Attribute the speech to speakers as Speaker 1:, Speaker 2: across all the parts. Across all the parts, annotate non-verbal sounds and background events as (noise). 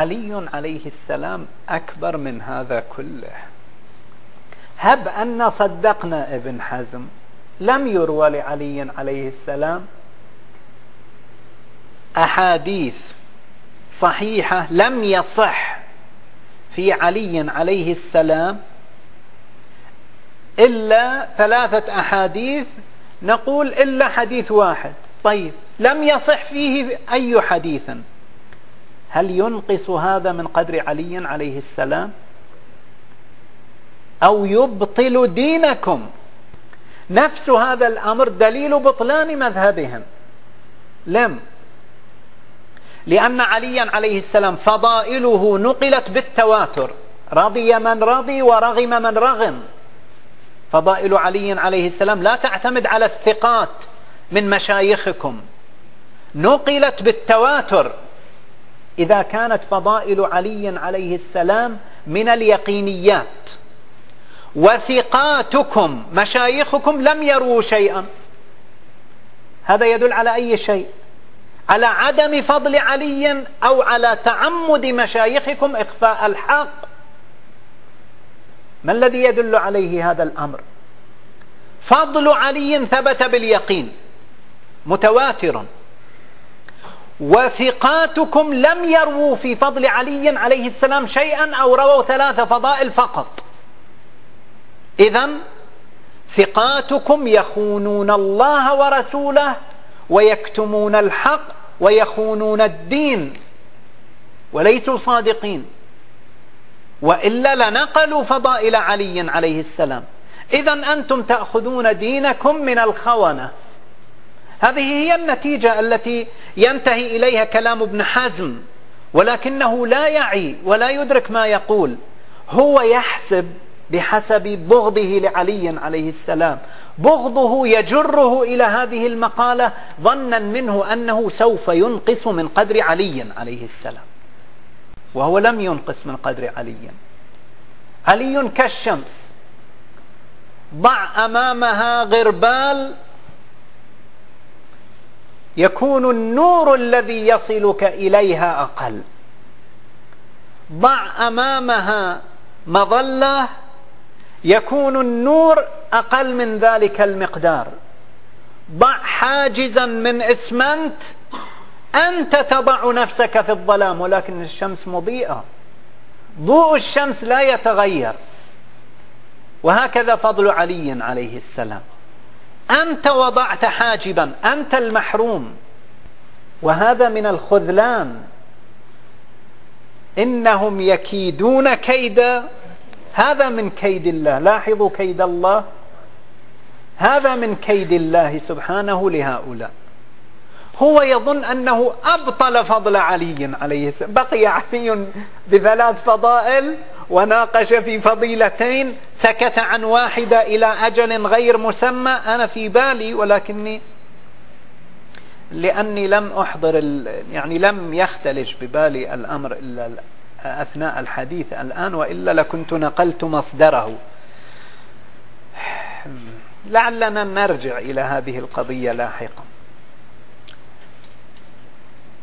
Speaker 1: علي عليه السلام أكبر من هذا كله. هب أن صدقنا ابن حزم لم يروى لعلي عليه السلام أحاديث صحيحة لم يصح في علي عليه السلام إلا ثلاثة أحاديث نقول إلا حديث واحد. طيب لم يصح فيه أي حديث؟ هل ينقص هذا من قدر علي عليه السلام؟ أو يبطل دينكم؟ نفس هذا الأمر دليل بطلان مذهبهم. لم. لأن عليا عليه السلام فضائله نقلت بالتواتر. رضي من رضي ورغم من رغم. فضائل علي عليه السلام لا تعتمد على الثقات من مشايخكم. نقلت بالتواتر. إذا كانت فضائل علي عليه السلام من اليقينيات. وثقاتكم مشايخكم لم يروا شيئا. هذا يدل على أي شيء؟ على عدم فضل علي أو على تعمد مشايخكم إخفاء الحق. ما الذي يدل عليه هذا الأمر؟ فضل علي ثبت باليقين متواترا. وثقاتكم لم يروا في فضل علي عليه السلام شيئا أو رووا ثلاث فضائل فقط. إذا ثقاتكم يخونون الله ورسوله ويكتمون الحق ويخونون الدين وليسوا صادقين. وإلا لنقلوا فضائل علي عليه السلام. إذا أنتم تأخذون دينكم من الخونة. هذه هي النتيجة التي ينتهي إليها كلام ابن حزم ولكنه لا يعي ولا يدرك ما يقول. هو يحسب بحسب بغضه لعلي عليه السلام. بغضه يجره إلى هذه المقالة ظنا منه أنه سوف ينقص من قدر علي عليه السلام. وهو لم ينقص من قدر علي. علي كالشمس. ضع أمامها غربال يكون النور الذي يصلك إليها أقل. ضع أمامها مظلة يكون النور أقل من ذلك المقدار. ضع حاجزا من إسمنت أنت تضع نفسك في الظلام ولكن الشمس مضيئة. ضوء الشمس لا يتغير. وهكذا فضل علي عليه السلام. أنت وضعت حاجبا أنت المحروم. وهذا من الخذلان. إنهم يكيدون كيدا هذا من كيد الله. لاحظوا كيد الله. هذا من كيد الله سبحانه لهؤلاء. هو يظن أنه أبطل فضل علي عليه السلام. بقي علي بثلاث فضائل وناقش في فضيلتين. سكت عن واحدة إلى أجل غير مسمى. أنا في بالي ولكني لأني لم أحضر يعني لم يختلج ببالي الأمر إلا أثناء الحديث الآن وإلا لكنت نقلت مصدره. لعلنا نرجع إلى هذه القضية لاحقا.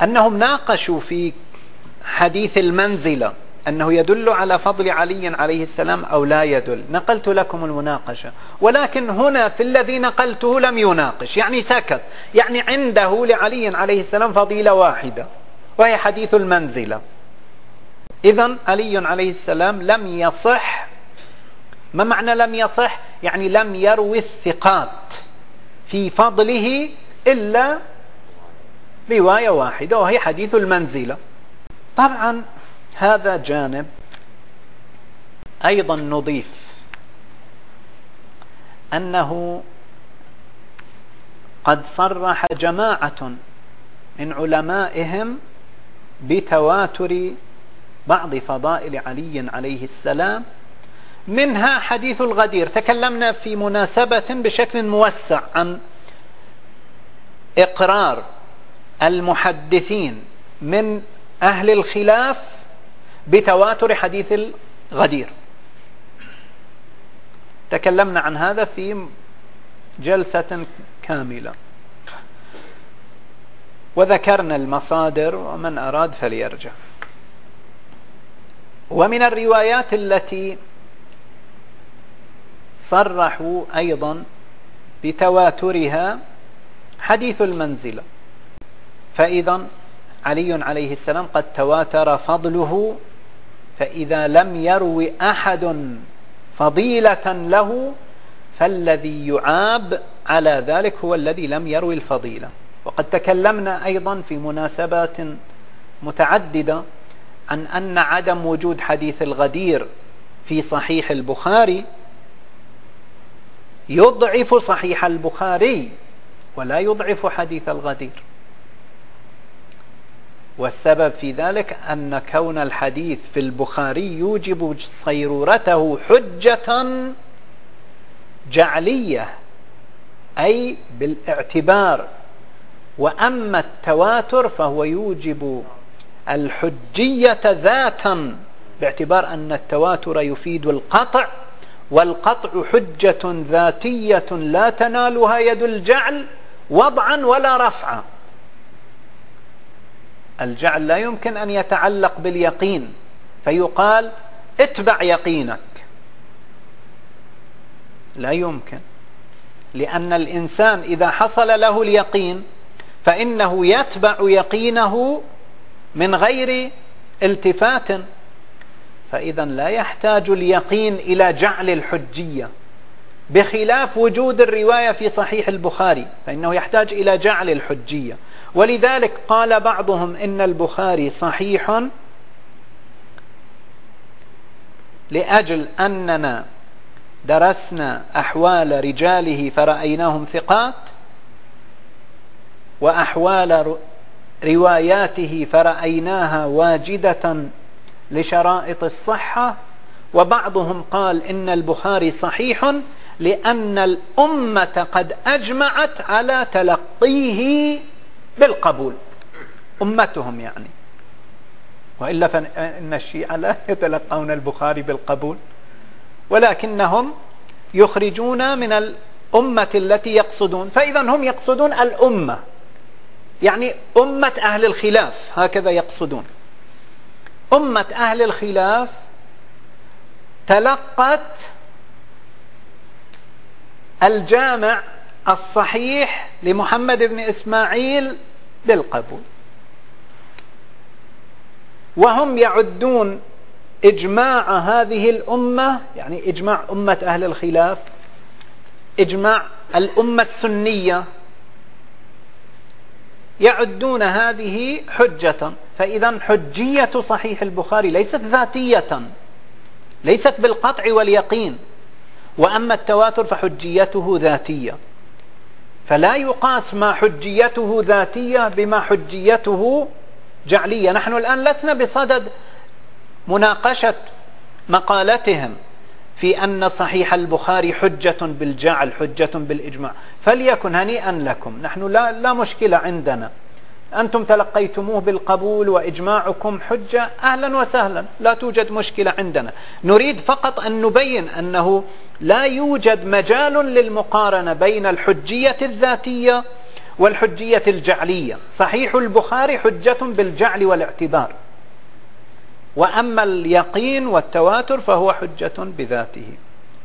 Speaker 1: أنهم ناقشوا في حديث المنزلة. أنه يدل على فضل علي عليه السلام أو لا يدل. نقلت لكم المناقشة. ولكن هنا في الذي نقلته لم يناقش. يعني سكت. يعني عنده لعلي عليه السلام فضيلة واحدة. وهي حديث المنزلة. إذا علي عليه السلام لم يصح. ما معنى لم يصح؟ يعني لم يروي الثقات في فضله إلا رواية واحدة وهي حديث المنزلة. طبعا هذا جانب أيضا نضيف أنه قد صرح جماعة من علمائهم بتواتر بعض فضائل علي عليه السلام منها حديث الغدير. تكلمنا في مناسبة بشكل موسع عن إقرار المحدثين من أهل الخلاف بتواتر حديث الغدير. تكلمنا عن هذا في جلسة كاملة. وذكرنا المصادر ومن أراد فليرجع. ومن الروايات التي صرحوا أيضا بتواترها حديث المنزلة. فإذا علي عليه السلام قد تواتر فضله فإذا لم يروي أحد فضيلة له فالذي يعاب على ذلك هو الذي لم يروي الفضيلة. وقد تكلمنا أيضا في مناسبات متعددة عن أن عدم وجود حديث الغدير في صحيح البخاري يضعف صحيح البخاري ولا يضعف حديث الغدير. والسبب في ذلك أن كون الحديث في البخاري يوجب صيرورته حجة جعلية أي بالاعتبار. وأما التواتر فهو يوجب الحجية ذاتا باعتبار أن التواتر يفيد القطع والقطع حجة ذاتية لا تنالها يد الجعل وضعا ولا رفعا. الجعل لا يمكن أن يتعلق باليقين فيقال اتبع يقينك. لا يمكن لأن الإنسان إذا حصل له اليقين فإنه يتبع يقينه من غير التفات. فإذا لا يحتاج اليقين إلى جعل الحجية. بخلاف وجود الرواية في صحيح البخاري فإنه يحتاج إلى جعل الحجية. ولذلك قال بعضهم إن البخاري صحيح لأجل أننا درسنا أحوال رجاله فرأيناهم ثقات وأحوال رواياته فرأيناها واجدة لشرائط الصحة وبعضهم قال إن البخاري صحيح لأن الأمة قد أجمعت على تلقيه بالقبول. أمتهم يعني. وإلا فإن الشيعة لا (laughs) يتلقون البخاري بالقبول. ولكنهم يخرجون من الأمة التي يقصدون. فإذا هم يقصدون الأمة. يعني أمة أهل الخلاف هكذا يقصدون. أمة أهل الخلاف تلقت الجامع الصحيح لمحمد بن إسماعيل بالقبول. وهم يعدون إجماع هذه الأمة يعني إجماع أمة أهل الخلاف إجماع الأمة السنية يعدون هذه حجة. فإذا حجية صحيح البخاري ليست ذاتية ليست بالقطع واليقين. وأما التواتر فحجيته ذاتية. فلا يقاس ما حجيته ذاتية بما حجيته جعلية. نحن الآن لسنا بصدد مناقشة مقالتهم في أن صحيح البخاري حجة بالجعل حجة بالإجماع. فليكن هنيئا لكم. نحن لا, لا مشكلة عندنا. أنتم تلقيتموه بالقبول وإجماعكم حجة. أهلا وسهلا لا توجد مشكلة عندنا. نريد فقط أن نبين أنه لا يوجد مجال للمقارنة بين الحجية الذاتية والحجية الجعلية. صحيح البخاري حجة بالجعل والاعتبار. وأما اليقين والتواتر فهو حجة بذاته.